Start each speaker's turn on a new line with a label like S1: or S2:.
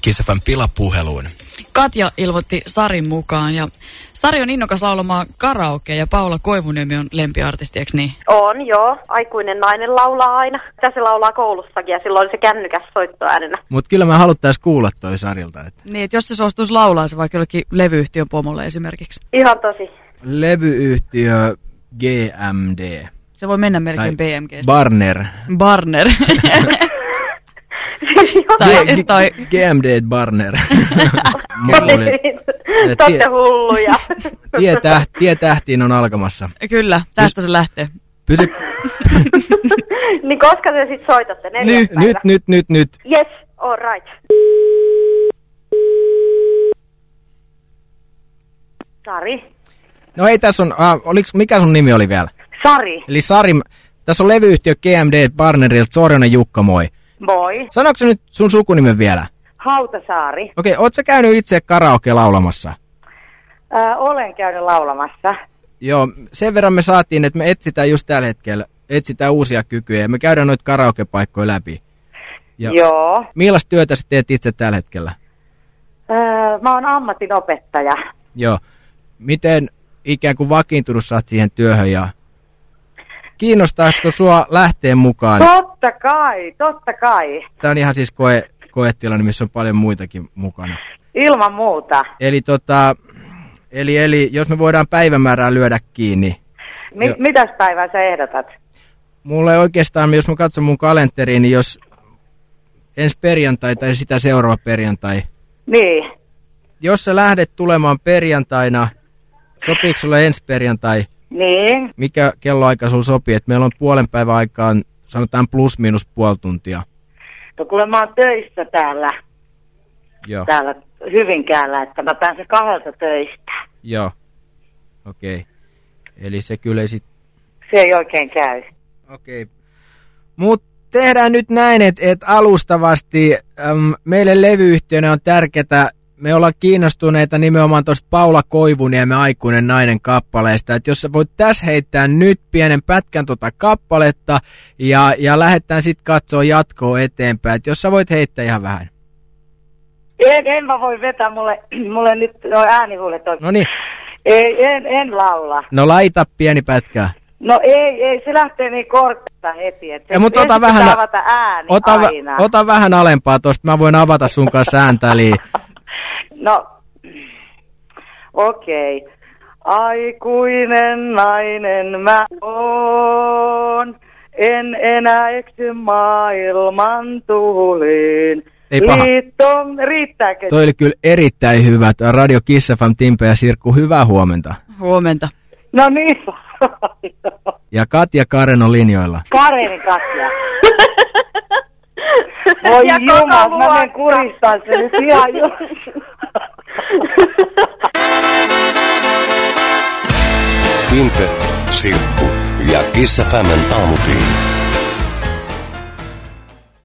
S1: Kisefän pilapuheluun.
S2: Katja ilmoitti Sarin mukaan ja Sari on innokas laulamaan karaoke ja Paula Koivuniemi on lempiartisti, eikö niin?
S3: On, joo. Aikuinen nainen laulaa aina. Mitä se laulaa koulussakin ja silloin se kännykäs soittoäänenä.
S4: Mutta kyllä me haluttais kuulla toi Sarilta. Että
S2: Niin, että jos se suostuisi laulaa se vaikka jollekin levyyhtiön pomolle esimerkiksi.
S3: Ihan tosi.
S4: levyyhtiö GMD.
S2: Se voi mennä melkein BMGstä.
S4: Barner.
S2: Barner. Tai, tai
S4: GMD Barner. Mulla oli-
S3: Te olette hulluja.
S4: tie, täht, tie tähtiin on alkamassa.
S2: kyllä, tästä se lähtee.
S4: Pysy...
S3: niin koska te sit soitatte? Neljäs
S4: nyt,
S3: päivä?
S4: nyt, nyt, nyt, nyt.
S3: Yes, all right. Sari.
S4: No ei tässä on, ah, oliks, mikä sun nimi oli vielä?
S3: Sari.
S4: Eli Sari, tässä on levyyhtiö GMD Barnerilta, Sorjonen Jukka, moi.
S5: Moi.
S4: Sanoitko sä nyt sun sukunimen vielä?
S5: Hautasaari.
S4: Okei, oot sä käynyt itse karaoke laulamassa?
S5: Ää, olen käynyt laulamassa.
S4: Joo, sen verran me saatiin, että me etsitään just tällä hetkellä, etsitään uusia kykyjä ja me käydään noita karaokepaikkoja läpi. Ja
S5: Joo.
S4: millaista työtä sä teet itse tällä hetkellä?
S5: Ää, mä oon ammatinopettaja.
S4: Joo. Miten ikään kuin vakiintunut oot siihen työhön ja kiinnostaisiko sua lähteä mukaan?
S5: Totta kai, totta kai.
S4: Tämä on ihan siis koe, koetilanne, missä on paljon muitakin mukana.
S5: Ilman muuta.
S4: Eli, tota, eli, eli jos me voidaan päivämäärää lyödä kiinni,
S5: Mi-
S4: Joo.
S5: mitäs päivää sä ehdotat?
S4: mulle oikeastaan, jos mä katson mun kalenteriin, niin jos ensi perjantai tai sitä seuraava perjantai,
S5: Niin.
S4: jos sä lähdet tulemaan perjantaina, sopiiko sulle ensi perjantai,
S5: Niin.
S4: mikä kelloaika sulla sopii, että meillä on puolen päivän aikaan, sanotaan plus miinus puoli tuntia.
S5: No kuule mä oon töissä täällä,
S4: Joo,
S5: täällä Hyvinkäällä, että mä pääsen kahdelta töistä.
S4: joo, okei. Okay. Eli se kyllä ei sit,
S5: Se ei oikein käy.
S4: okei. Okay. Mutta tehdään nyt näin, että et alustavasti äm, meille levyyhtiönä on tärkeää, me ollaan kiinnostuneita nimenomaan tuosta Paula Koivuniemen aikuinen nainen kappaleesta, että jos sä voit tässä heittää nyt pienen pätkän tota kappaletta ja, ja lähdetään sitten katsoa jatkoa eteenpäin, että jos sä voit heittää ihan vähän.
S5: En, en mä voi vetää, mulle, mulle nyt no äänihuulet on.
S4: No niin,
S5: Ei, en, en laula.
S4: no laita pieni pätkä.
S5: No ei, ei, se lähtee niin korkealta heti. Että
S4: Ja, mutta ota vähän,
S5: avata ääni
S4: ota,
S5: aina.
S4: ota vähän alempaa tosta, mä voin avata sun kanssa ääntä, eli
S5: No, okei. Okay. Aikuinen nainen mä oon, en enää eksy maailman tuuliin.
S4: Ei paha.
S5: Liitto, riittääkö?
S4: toi oli kyllä erittäin hyvä. Radio Kiss FM, Timpe ja Sirkku, hyvää huomenta.
S2: Huomenta.
S5: No niin.
S4: Ja Katja Karen on linjoilla.
S5: Karenin Katja. Voi
S3: Ja
S5: jumala, mä menen kuristaa se nyt ihan just.
S6: Timpe, Sirkku ja Kissa Femmen aamutiin.